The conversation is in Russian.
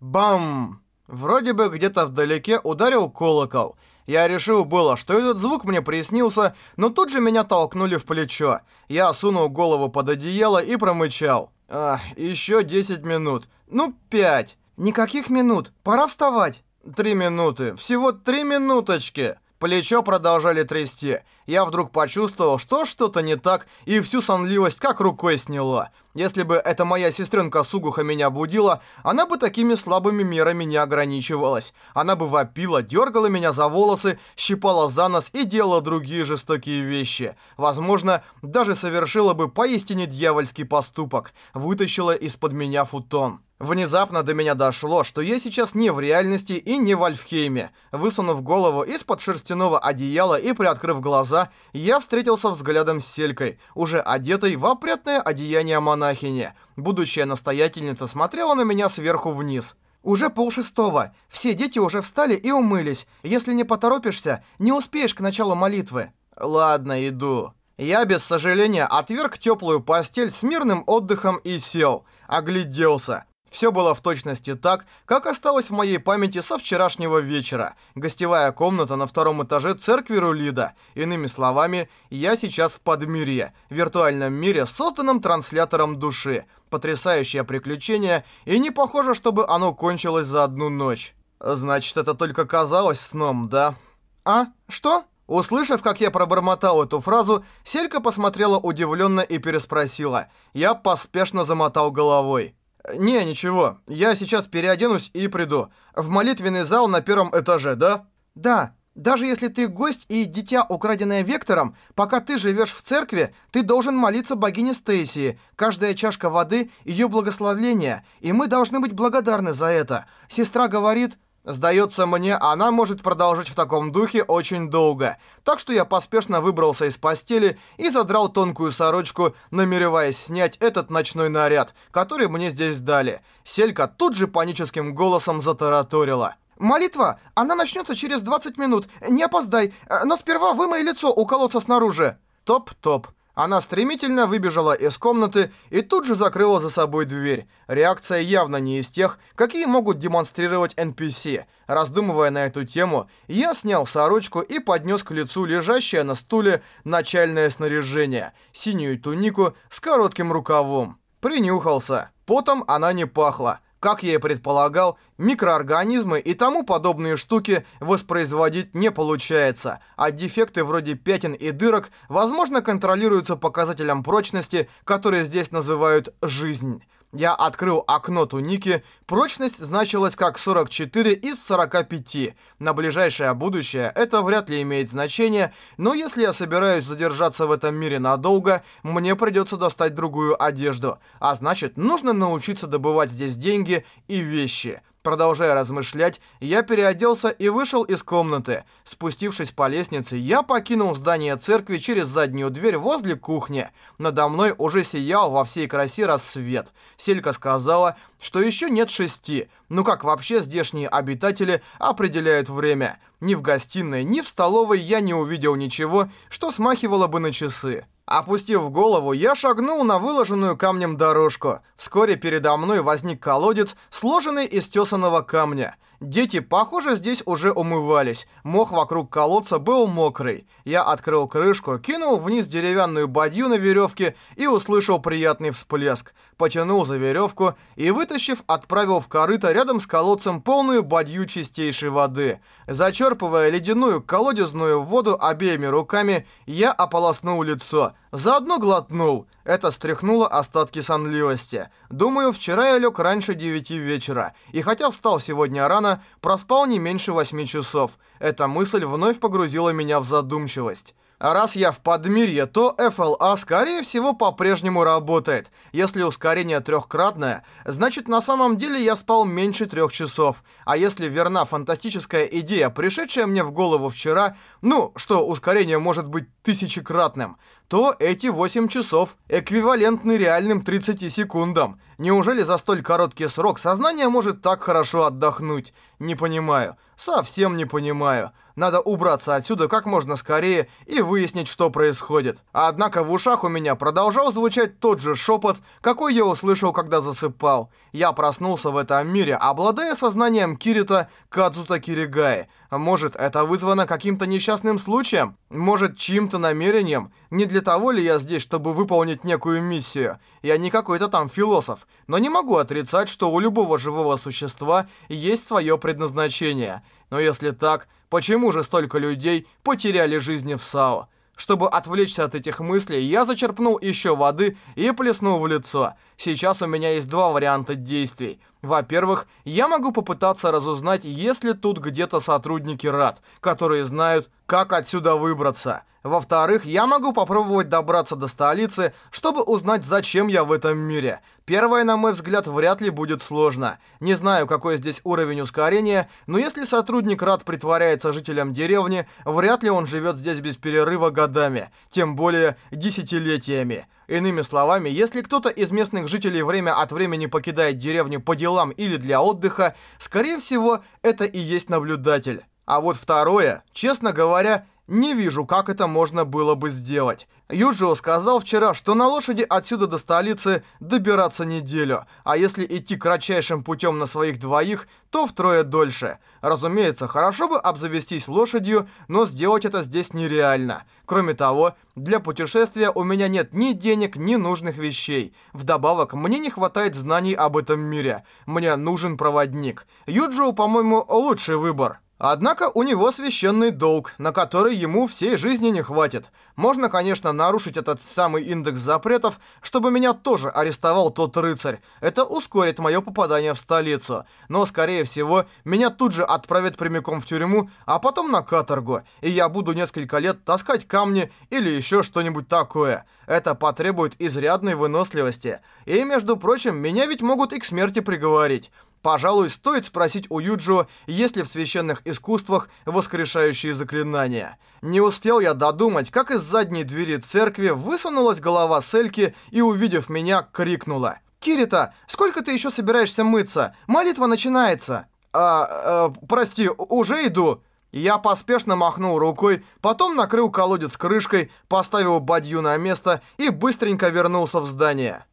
Бам! Вроде бы где-то вдалеке ударил колокол. Я решил было, что этот звук мне приснился, но тут же меня толкнули в плечо. Я сунул голову под одеяло и промычал. А, еще 10 минут. Ну, 5. Никаких минут. Пора вставать. Три минуты. Всего три минуточки. Плечо продолжали трясти. Я вдруг почувствовал, что что-то не так, и всю сонливость как рукой сняло. Если бы эта моя сестренка Сугуха меня будила, она бы такими слабыми мерами не ограничивалась. Она бы вопила, дергала меня за волосы, щипала за нос и делала другие жестокие вещи. Возможно, даже совершила бы поистине дьявольский поступок. Вытащила из-под меня футон. Внезапно до меня дошло, что я сейчас не в реальности и не в Альфхейме. Высунув голову из-под шерстяного одеяла и приоткрыв глаза, я встретился взглядом с Селькой, уже одетой в опрятное одеяние монахини. Будущая настоятельница смотрела на меня сверху вниз. «Уже полшестого. Все дети уже встали и умылись. Если не поторопишься, не успеешь к началу молитвы». «Ладно, иду». Я без сожаления отверг теплую постель с мирным отдыхом и сел. Огляделся. Все было в точности так, как осталось в моей памяти со вчерашнего вечера. Гостевая комната на втором этаже церкви Рулида. Иными словами, я сейчас в Подмирье, виртуальном мире, созданном транслятором души. Потрясающее приключение, и не похоже, чтобы оно кончилось за одну ночь. Значит, это только казалось сном, да? А? Что? Услышав, как я пробормотал эту фразу, Селька посмотрела удивленно и переспросила. Я поспешно замотал головой. «Не, ничего. Я сейчас переоденусь и приду. В молитвенный зал на первом этаже, да?» «Да. Даже если ты гость и дитя, украденное Вектором, пока ты живешь в церкви, ты должен молиться богине Стейсии. Каждая чашка воды — ее благословление, и мы должны быть благодарны за это. Сестра говорит...» Сдается мне, она может продолжить в таком духе очень долго. Так что я поспешно выбрался из постели и задрал тонкую сорочку, намереваясь снять этот ночной наряд, который мне здесь дали. Селька тут же паническим голосом затараторила. «Молитва! Она начнется через 20 минут. Не опоздай. Но сперва вымой лицо у колодца снаружи». Топ-топ. Она стремительно выбежала из комнаты и тут же закрыла за собой дверь. Реакция явно не из тех, какие могут демонстрировать NPC. Раздумывая на эту тему, я снял сорочку и поднес к лицу лежащее на стуле начальное снаряжение. Синюю тунику с коротким рукавом. Принюхался. Потом она не пахла. Как я и предполагал, микроорганизмы и тому подобные штуки воспроизводить не получается, а дефекты вроде пятен и дырок, возможно, контролируются показателем прочности, который здесь называют «жизнь». Я открыл окно туники, прочность значилась как 44 из 45. На ближайшее будущее это вряд ли имеет значение, но если я собираюсь задержаться в этом мире надолго, мне придется достать другую одежду. А значит, нужно научиться добывать здесь деньги и вещи. Продолжая размышлять, я переоделся и вышел из комнаты. Спустившись по лестнице, я покинул здание церкви через заднюю дверь возле кухни. Надо мной уже сиял во всей красе рассвет. Селька сказала, что еще нет шести. Ну как вообще здешние обитатели определяют время? Ни в гостиной, ни в столовой я не увидел ничего, что смахивало бы на часы. Опустив голову, я шагнул на выложенную камнем дорожку. Вскоре передо мной возник колодец, сложенный из тесаного камня. Дети, похоже, здесь уже умывались. Мох вокруг колодца был мокрый. Я открыл крышку, кинул вниз деревянную бадью на веревке и услышал приятный всплеск. Потянул за веревку и, вытащив, отправил в корыто рядом с колодцем полную бадью чистейшей воды. Зачерпывая ледяную колодезную воду обеими руками, я ополоснул лицо. Заодно глотнул. Это стряхнуло остатки сонливости. Думаю, вчера я лег раньше 9 вечера. И хотя встал сегодня рано, проспал не меньше 8 часов. Эта мысль вновь погрузила меня в задумчивость. А раз я в подмирье, то FLA, скорее всего, по-прежнему работает. Если ускорение трехкратное, значит, на самом деле я спал меньше трех часов. А если верна фантастическая идея, пришедшая мне в голову вчера, ну, что ускорение может быть тысячекратным, то эти 8 часов эквивалентны реальным 30 секундам. Неужели за столь короткий срок сознание может так хорошо отдохнуть? Не понимаю. Совсем не понимаю. Надо убраться отсюда как можно скорее и выяснить, что происходит. Однако в ушах у меня продолжал звучать тот же шепот, какой я услышал, когда засыпал. Я проснулся в этом мире, обладая сознанием Кирита Кадзута Киригаи. Может, это вызвано каким-то несчастным случаем? Может, чьим-то намерением? Не для того ли я здесь, чтобы выполнить некую миссию? Я не какой-то там философ, но не могу отрицать, что у любого живого существа есть свое предназначение. Но если так, Почему же столько людей потеряли жизни в САО? Чтобы отвлечься от этих мыслей, я зачерпнул еще воды и плеснул в лицо. Сейчас у меня есть два варианта действий. Во-первых, я могу попытаться разузнать, есть ли тут где-то сотрудники РАД, которые знают, как отсюда выбраться. Во-вторых, я могу попробовать добраться до столицы, чтобы узнать, зачем я в этом мире. Первое, на мой взгляд, вряд ли будет сложно. Не знаю, какой здесь уровень ускорения, но если сотрудник РАД притворяется жителем деревни, вряд ли он живет здесь без перерыва годами, тем более десятилетиями. Иными словами, если кто-то из местных жителей время от времени покидает деревню по делам или для отдыха, скорее всего, это и есть наблюдатель. А вот второе, честно говоря, не вижу, как это можно было бы сделать. Юджио сказал вчера, что на лошади отсюда до столицы добираться неделю, а если идти кратчайшим путем на своих двоих, то втрое дольше. Разумеется, хорошо бы обзавестись лошадью, но сделать это здесь нереально. Кроме того, для путешествия у меня нет ни денег, ни нужных вещей. Вдобавок, мне не хватает знаний об этом мире. Мне нужен проводник. Юджио, по-моему, лучший выбор. Однако у него священный долг, на который ему всей жизни не хватит. Можно, конечно, нарушить этот самый индекс запретов, чтобы меня тоже арестовал тот рыцарь. Это ускорит мое попадание в столицу. Но, скорее всего, меня тут же отправят прямиком в тюрьму, а потом на каторгу. И я буду несколько лет таскать камни или еще что-нибудь такое. Это потребует изрядной выносливости. И, между прочим, меня ведь могут и к смерти приговорить. Пожалуй, стоит спросить у Юджио, есть ли в священных искусствах воскрешающие заклинания. Не успел я додумать, как из задней двери церкви высунулась голова Сельки и, увидев меня, крикнула. «Кирита, сколько ты еще собираешься мыться? Молитва начинается!» «А, э, прости, уже иду!» Я поспешно махнул рукой, потом накрыл колодец крышкой, поставил бадью на место и быстренько вернулся в здание.